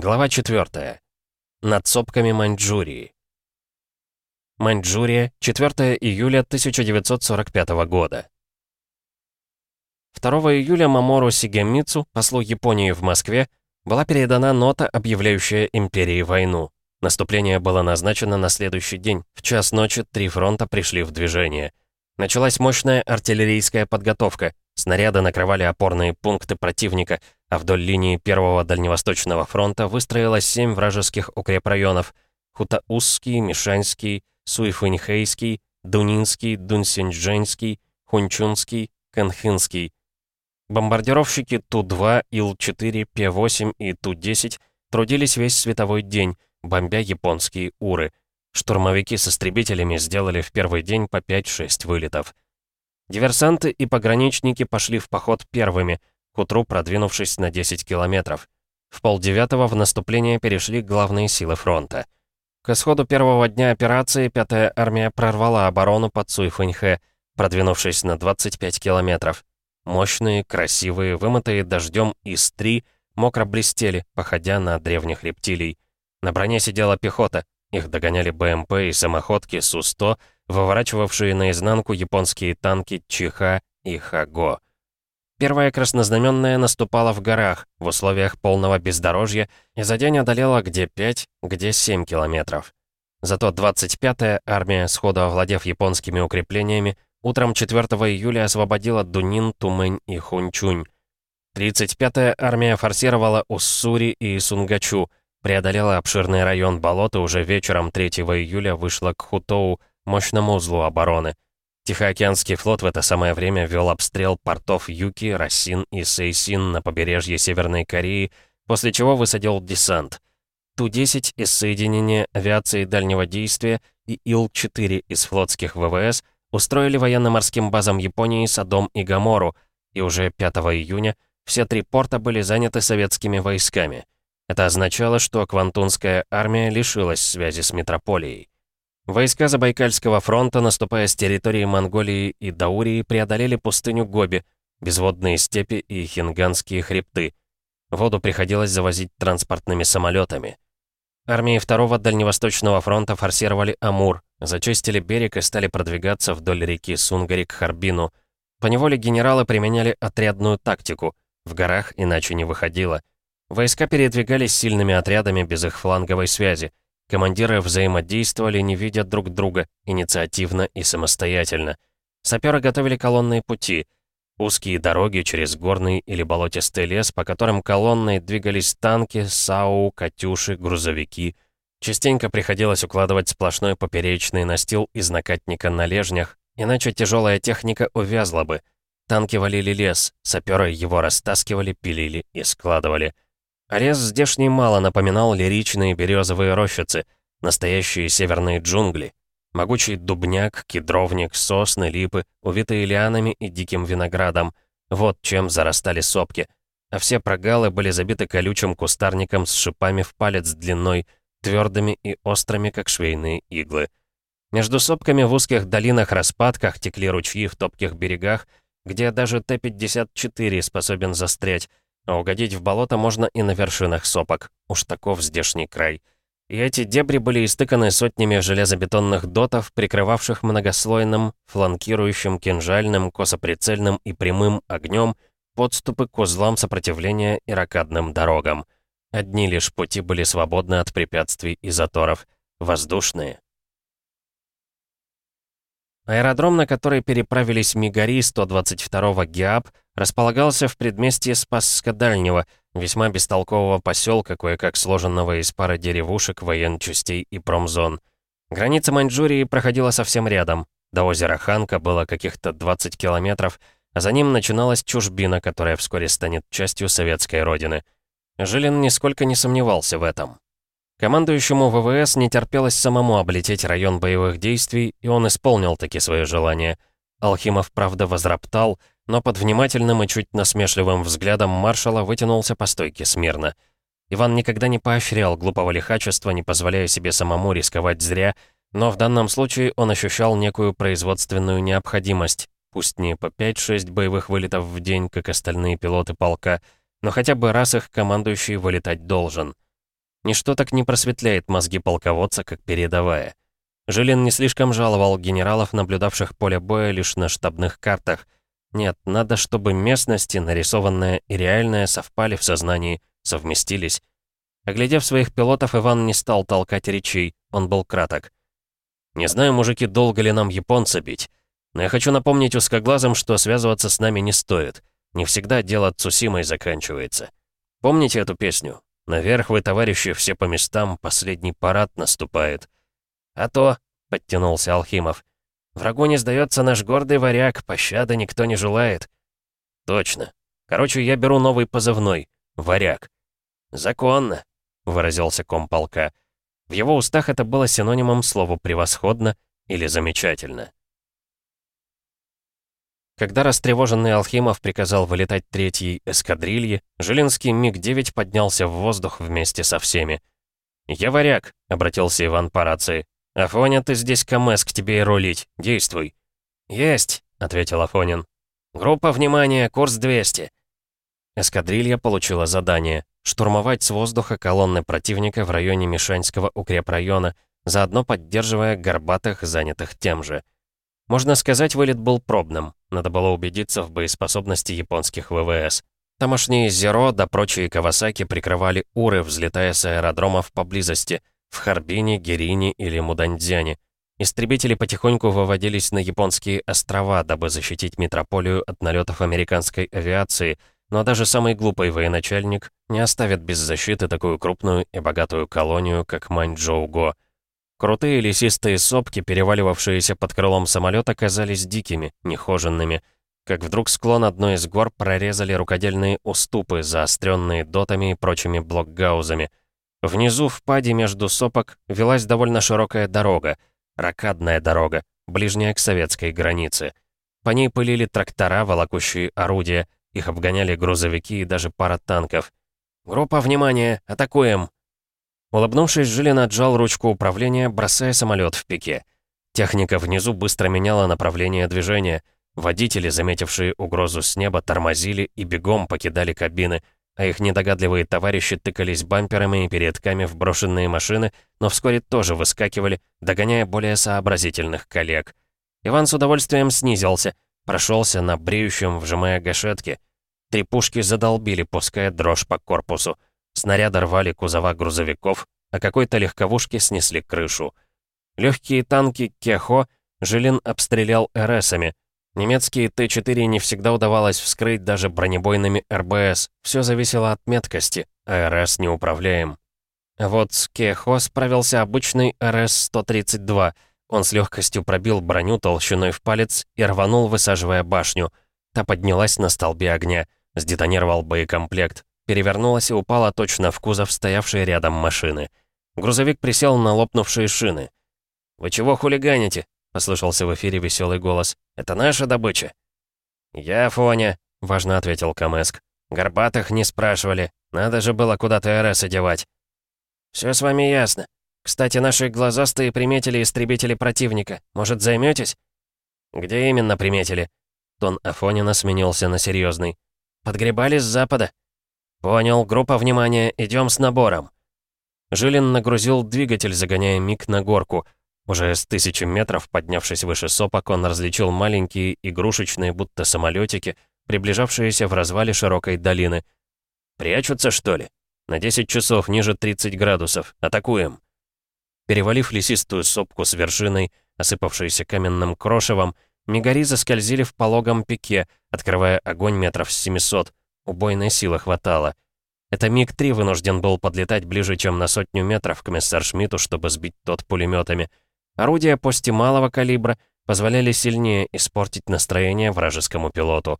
Глава 4. Над сопками Маньчжурии. Маньчжурия, 4 июля 1945 года. 2 июля Мамору Сигемицу, послу Японии в Москве, была передана нота, объявляющая империи войну. Наступление было назначено на следующий день. В час ночи три фронта пришли в движение. Началась мощная артиллерийская подготовка. Снаряды накрывали опорные пункты противника, а вдоль линии Первого Дальневосточного фронта выстроилось семь вражеских укрепрайонов — Хутаузский, Мишанский, Суйфыньхейский, Дунинский, Дунсинджэнский, Хунчунский, Канхинский. Бомбардировщики Ту-2, Ил-4, П-8 и Ту-10 трудились весь световой день, бомбя японские Уры. Штурмовики с истребителями сделали в первый день по 5-6 вылетов. Диверсанты и пограничники пошли в поход первыми, утру продвинувшись на 10 километров. В полдевятого в наступление перешли главные силы фронта. К исходу первого дня операции пятая армия прорвала оборону под Суйфэньхэ, продвинувшись на 25 километров. Мощные, красивые, вымытые дождем ИС-3 мокро блестели, походя на древних рептилий. На броне сидела пехота, их догоняли БМП и самоходки Су-100, выворачивавшие наизнанку японские танки Чиха и Хаго. Первая краснознаменная наступала в горах, в условиях полного бездорожья, и за день одолела где 5, где 7 километров. Зато 25-я армия, сходу овладев японскими укреплениями, утром 4 июля освободила Дунин, Тумэнь и Хунчунь. 35-я армия форсировала Уссури и Сунгачу, преодолела обширный район болот и уже вечером 3 июля вышла к Хутоу, мощному узлу обороны. Тихоокеанский флот в это самое время вел обстрел портов Юки, Рассин и Сейсин на побережье Северной Кореи, после чего высадил десант. Ту-10 из соединения авиации дальнего действия и Ил-4 из флотских ВВС устроили военно-морским базам Японии Садом и Гамору, и уже 5 июня все три порта были заняты советскими войсками. Это означало, что Квантунская армия лишилась связи с метрополией. Войска Забайкальского фронта, наступая с территории Монголии и Даурии, преодолели пустыню Гоби, безводные степи и хинганские хребты. Воду приходилось завозить транспортными самолетами. Армии Второго Дальневосточного фронта форсировали Амур, зачистили берег и стали продвигаться вдоль реки Сунгари к Харбину. Поневоле генералы применяли отрядную тактику. В горах иначе не выходило. Войска передвигались сильными отрядами без их фланговой связи. Командиры взаимодействовали, не видя друг друга, инициативно и самостоятельно. Саперы готовили колонные пути. Узкие дороги через горный или болотистый лес, по которым колонной двигались танки, САУ, «Катюши», грузовики. Частенько приходилось укладывать сплошной поперечный настил из накатника на лежнях, иначе тяжелая техника увязла бы. Танки валили лес, саперы его растаскивали, пилили и складывали. Арес здешний мало напоминал лиричные березовые рощицы, настоящие северные джунгли. Могучий дубняк, кедровник, сосны, липы, увитые лианами и диким виноградом. Вот чем зарастали сопки. А все прогалы были забиты колючим кустарником с шипами в палец длиной, твердыми и острыми, как швейные иглы. Между сопками в узких долинах-распадках текли ручьи в топких берегах, где даже Т-54 способен застрять, а угодить в болото можно и на вершинах сопок. Уж таков здешний край. И эти дебри были истыканы сотнями железобетонных дотов, прикрывавших многослойным, фланкирующим кинжальным, косоприцельным и прямым огнем подступы к узлам сопротивления и ракадным дорогам. Одни лишь пути были свободны от препятствий и заторов. Воздушные. Аэродром, на который переправились Мигари 122-го ГИАП, располагался в предместье Спасска-Дальнего, весьма бестолкового поселка, кое-как сложенного из пары деревушек, военчастей и промзон. Граница Маньчжурии проходила совсем рядом. До озера Ханка было каких-то 20 километров, а за ним начиналась чужбина, которая вскоре станет частью советской родины. Жилин нисколько не сомневался в этом. Командующему ВВС не терпелось самому облететь район боевых действий, и он исполнил таки свое желание. Алхимов, правда, возроптал, но под внимательным и чуть насмешливым взглядом маршала вытянулся по стойке смирно. Иван никогда не поощрял глупого лихачества, не позволяя себе самому рисковать зря, но в данном случае он ощущал некую производственную необходимость, пусть не по 5-6 боевых вылетов в день, как остальные пилоты полка, но хотя бы раз их командующий вылетать должен — Ничто так не просветляет мозги полководца, как передовая. Жилин не слишком жаловал генералов, наблюдавших поле боя лишь на штабных картах. Нет, надо, чтобы местности, нарисованная и реальная, совпали в сознании, совместились. Оглядев своих пилотов, Иван не стал толкать речей, он был краток. «Не знаю, мужики, долго ли нам японца бить, но я хочу напомнить узкоглазым, что связываться с нами не стоит. Не всегда дело Цусимой заканчивается. Помните эту песню? Наверх вы, товарищи, все по местам, последний парад наступает». «А то», — подтянулся Алхимов, «врагу не сдается наш гордый варяг, пощады никто не желает». «Точно. Короче, я беру новый позывной — варяг». «Законно», выразился комполка. В его устах это было синонимом слову «превосходно» или «замечательно». Когда растревоженный Алхимов приказал вылетать третьей эскадрильи, Жилинский МиГ-9 поднялся в воздух вместе со всеми. «Я варяг», — обратился Иван по рации. «Афоня, ты здесь КМС к тебе и рулить. Действуй». «Есть», — ответил Афонин. «Группа, внимания, курс 200». Эскадрилья получила задание штурмовать с воздуха колонны противника в районе Мишанского укрепрайона, заодно поддерживая горбатых, занятых тем же. Можно сказать, вылет был пробным. Надо было убедиться в боеспособности японских ВВС. Тамошние Зеро да прочие Кавасаки прикрывали Уры, взлетая с аэродромов поблизости, в Харбине, Герине или Мудандзяне. Истребители потихоньку выводились на японские острова, дабы защитить метрополию от налетов американской авиации — но даже самый глупый военачальник не оставит без защиты такую крупную и богатую колонию, как Маньчжоу-Го. Крутые лесистые сопки, переваливавшиеся под крылом самолета, казались дикими, нехоженными, как вдруг склон одной из гор прорезали рукодельные уступы, заостренные дотами и прочими блокгаузами. Внизу, в паде между сопок, велась довольно широкая дорога, ракадная дорога, ближняя к советской границе. По ней пылили трактора, волокущие орудия — их обгоняли грузовики и даже пара танков. «Группа, внимания! Атакуем!» Улыбнувшись, Жилин отжал ручку управления, бросая самолет в пике. Техника внизу быстро меняла направление движения. Водители, заметившие угрозу с неба, тормозили и бегом покидали кабины, а их недогадливые товарищи тыкались бамперами и передками в брошенные машины, но вскоре тоже выскакивали, догоняя более сообразительных коллег. Иван с удовольствием снизился, прошелся на бреющем, вжимая гашетки. Три пушки задолбили, пуская дрожь по корпусу. Снаряды рвали кузова грузовиков, а какой-то легковушке снесли крышу. Легкие танки Кехо Жилин обстрелял РСами. Немецкие Т-4 не всегда удавалось вскрыть даже бронебойными РБС. Все зависело от меткости, а РС не управляем. вот с Кехо справился обычный РС-132. Он с легкостью пробил броню толщиной в палец и рванул, высаживая башню. Та поднялась на столбе огня. Сдетонировал боекомплект. Перевернулась и упала точно в кузов стоявшей рядом машины. Грузовик присел на лопнувшие шины. «Вы чего хулиганите?» — послышался в эфире веселый голос. «Это наша добыча?» «Я Фоня», — важно ответил Камеск. «Горбатых не спрашивали. Надо же было куда-то РС одевать». «Все с вами ясно. Кстати, наши глазастые приметили истребители противника. Может, займетесь? «Где именно приметили?» Тон Афонина сменился на серьезный. Подгребали с запада. Понял, группа внимания, идем с набором. Жилин нагрузил двигатель, загоняя миг на горку. Уже с тысячи метров, поднявшись выше сопок, он различил маленькие игрушечные, будто самолетики, приближавшиеся в развале широкой долины. «Прячутся, что ли? На 10 часов, ниже 30 градусов. Атакуем!» Перевалив лесистую сопку с вершиной, осыпавшейся каменным крошевом, Мигари заскользили в пологом пике, открывая огонь метров с 700. Убойной силы хватало. Это МиГ-3 вынужден был подлетать ближе, чем на сотню метров к Мессершмитту, чтобы сбить тот пулеметами. Орудия пусть малого калибра позволяли сильнее испортить настроение вражескому пилоту.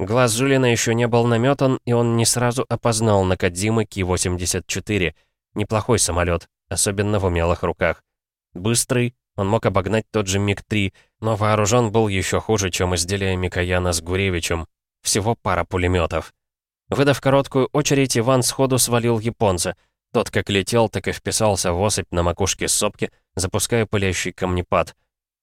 Глаз Жулина еще не был наметан, и он не сразу опознал Накадзимы Ки-84. Неплохой самолет, особенно в умелых руках. Быстрый, он мог обогнать тот же МиГ-3, но вооружен был еще хуже, чем изделие Микояна с Гуревичем. Всего пара пулеметов. Выдав короткую очередь, Иван сходу свалил японца. Тот как летел, так и вписался в осыпь на макушке сопки, запуская пылящий камнепад.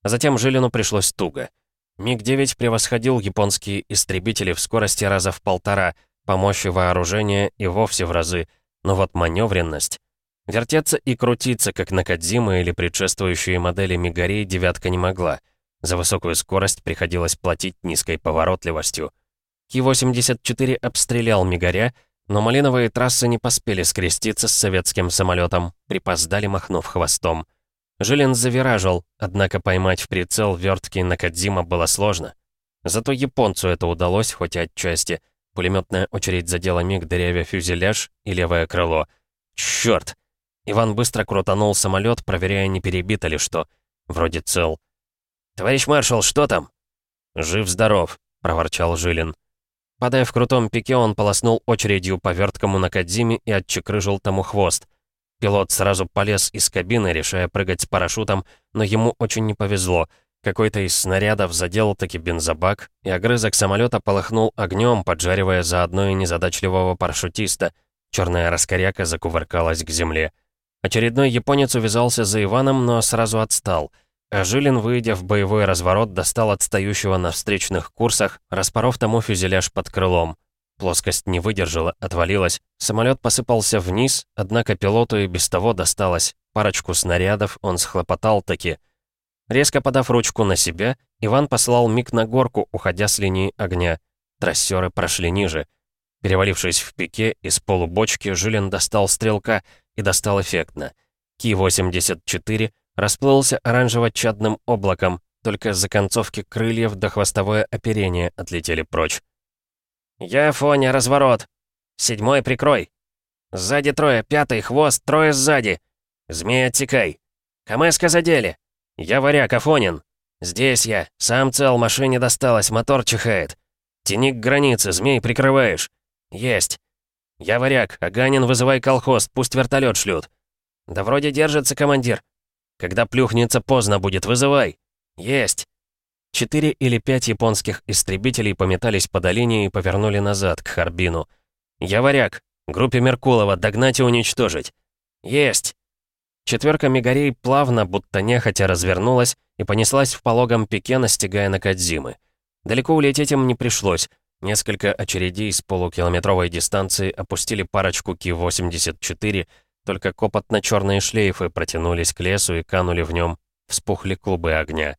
А затем Жилину пришлось туго. МиГ-9 превосходил японские истребители в скорости раза в полтора, по мощи вооружения и вовсе в разы. Но вот маневренность. Вертеться и крутиться, как на Кадзима или предшествующие модели Мигарей, девятка не могла. За высокую скорость приходилось платить низкой поворотливостью. Ки-84 обстрелял Мигаря, но малиновые трассы не поспели скреститься с советским самолетом, припоздали, махнув хвостом. Жилин завиражил, однако поймать в прицел верткий Накадзима было сложно. Зато японцу это удалось, хоть и отчасти. Пулеметная очередь задела миг, дырявя фюзеляж и левое крыло. Черт! Иван быстро крутанул самолет, проверяя, не перебито ли что. Вроде цел. «Товарищ маршал, что там?» «Жив-здоров», — проворчал Жилин. Падая в крутом пике, он полоснул очередью по верткому на Кадзиме и отчекрыжил тому хвост. Пилот сразу полез из кабины, решая прыгать с парашютом, но ему очень не повезло. Какой-то из снарядов задел таки бензобак, и огрызок самолета полыхнул огнем, поджаривая заодно и незадачливого парашютиста. Черная раскоряка закувыркалась к земле. Очередной японец увязался за Иваном, но сразу отстал — а Жилин, выйдя в боевой разворот, достал отстающего на встречных курсах, распоров тому фюзеляж под крылом. Плоскость не выдержала, отвалилась. Самолет посыпался вниз, однако пилоту и без того досталось. Парочку снарядов он схлопотал таки. Резко подав ручку на себя, Иван послал миг на горку, уходя с линии огня. Трассеры прошли ниже. Перевалившись в пике, из полубочки Жилин достал стрелка и достал эффектно. Ки-84 расплылся оранжево-чадным облаком, только за концовки крыльев до хвостовое оперение отлетели прочь. «Я, Фоня, разворот! Седьмой прикрой! Сзади трое, пятый, хвост, трое сзади! Змей, отсекай! КМСка задели! Я варяг, Афонин! Здесь я, сам цел, машине досталось, мотор чихает! Тяни к границе, змей прикрываешь! Есть! Я варяг, Аганин, вызывай колхоз, пусть вертолет шлют! Да вроде держится, командир, когда плюхнется, поздно будет, вызывай!» «Есть!» Четыре или пять японских истребителей пометались по долине и повернули назад, к Харбину. «Я варяг! Группе Меркулова догнать и уничтожить!» «Есть!» Четверка мигарей плавно, будто нехотя развернулась и понеслась в пологом пике, настигая Накадзимы. Далеко улететь им не пришлось. Несколько очередей с полукилометровой дистанции опустили парочку Ки-84, только копотно-черные шлейфы протянулись к лесу и канули в нем, вспухли клубы огня.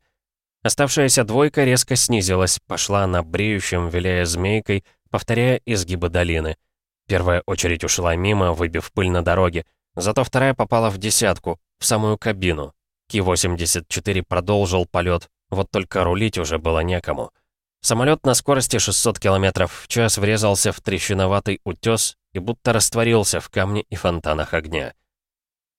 Оставшаяся двойка резко снизилась, пошла на бреющем, виляя змейкой, повторяя изгибы долины. Первая очередь ушла мимо, выбив пыль на дороге, зато вторая попала в десятку, в самую кабину. Ки-84 продолжил полет, вот только рулить уже было некому. Самолет на скорости 600 км в час врезался в трещиноватый утес и будто растворился в камне и фонтанах огня.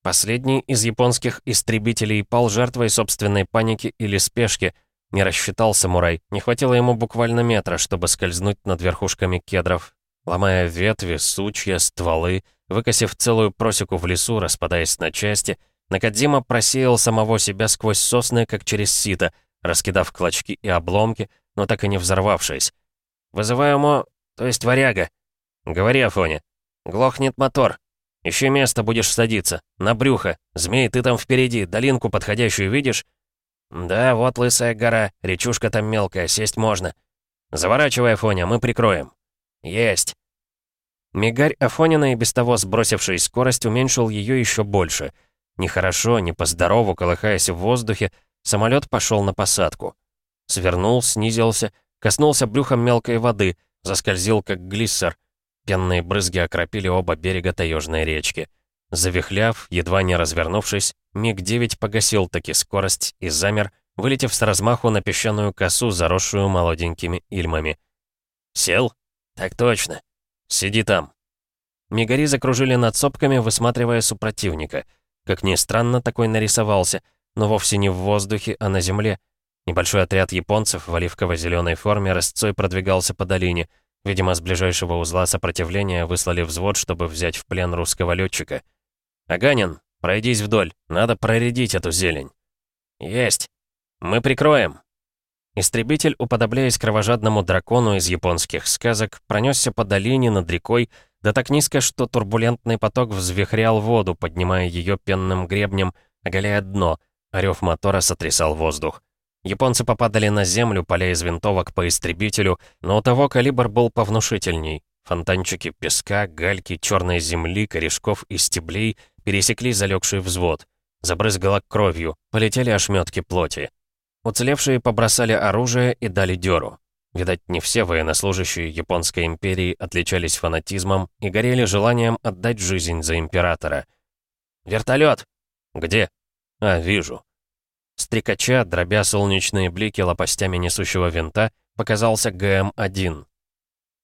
Последний из японских истребителей пал жертвой собственной паники или спешки. Не рассчитал самурай, не хватило ему буквально метра, чтобы скользнуть над верхушками кедров, ломая ветви, сучья, стволы, выкосив целую просеку в лесу, распадаясь на части, Накадзима просеял самого себя сквозь сосны, как через сито, раскидав клочки и обломки, но так и не взорвавшись. «Вызываю мо... то есть варяга», «Говори, Афоня. Глохнет мотор. Ищи место, будешь садиться. На брюхо. Змей, ты там впереди. Долинку подходящую видишь?» «Да, вот лысая гора. Речушка там мелкая, сесть можно. Заворачивай, Афоня, мы прикроем». «Есть». Мигарь Афонина и без того сбросивший скорость уменьшил ее еще больше. Нехорошо, не по-здорову, колыхаясь в воздухе, самолет пошел на посадку. Свернул, снизился, коснулся брюхом мелкой воды, заскользил как глиссер — Пенные брызги окропили оба берега таежной речки. Завихляв, едва не развернувшись, МиГ-9 погасил таки скорость и замер, вылетев с размаху на песчаную косу, заросшую молоденькими ильмами. «Сел? Так точно. Сиди там». Мигари закружили над сопками, высматривая супротивника. Как ни странно, такой нарисовался, но вовсе не в воздухе, а на земле. Небольшой отряд японцев в оливково-зеленой форме рысцой продвигался по долине — Видимо, с ближайшего узла сопротивления выслали взвод, чтобы взять в плен русского летчика. «Аганин, пройдись вдоль, надо проредить эту зелень». «Есть. Мы прикроем». Истребитель, уподобляясь кровожадному дракону из японских сказок, пронесся по долине над рекой, да так низко, что турбулентный поток взвихрял воду, поднимая ее пенным гребнем, оголяя дно, рев мотора сотрясал воздух. Японцы попадали на землю, поля из винтовок по истребителю, но у того калибр был повнушительней. Фонтанчики песка, гальки, черной земли, корешков и стеблей пересекли залегший взвод. Забрызгало кровью, полетели ошметки плоти. Уцелевшие побросали оружие и дали дёру. Видать, не все военнослужащие Японской империи отличались фанатизмом и горели желанием отдать жизнь за императора. «Вертолет!» «Где?» «А, вижу». Стрекача, дробя солнечные блики лопастями несущего винта, показался ГМ-1.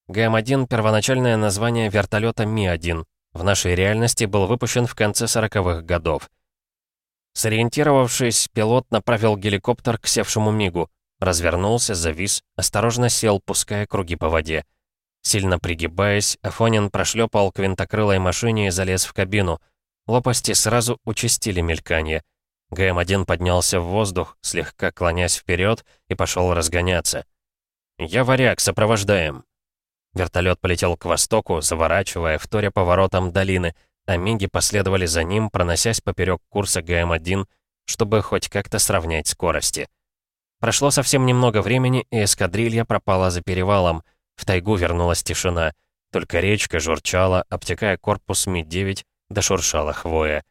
ГМ-1 — первоначальное название вертолета Ми-1. В нашей реальности был выпущен в конце 40-х годов. Сориентировавшись, пилот направил геликоптер к севшему мигу. Развернулся, завис, осторожно сел, пуская круги по воде. Сильно пригибаясь, Афонин прошлепал к винтокрылой машине и залез в кабину. Лопасти сразу участили мельканье. ГМ-1 поднялся в воздух, слегка клонясь вперед, и пошел разгоняться. «Я варяг, сопровождаем». Вертолет полетел к востоку, заворачивая, вторя поворотом долины — а Миги последовали за ним, проносясь поперек курса ГМ-1, чтобы хоть как-то сравнять скорости. Прошло совсем немного времени, и эскадрилья пропала за перевалом. В тайгу вернулась тишина. Только речка журчала, обтекая корпус Ми-9, да шуршала хвоя.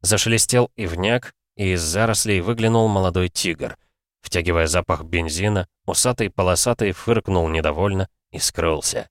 Зашелестел ивняк, и из зарослей выглянул молодой тигр. Втягивая запах бензина, усатый полосатый фыркнул недовольно и скрылся.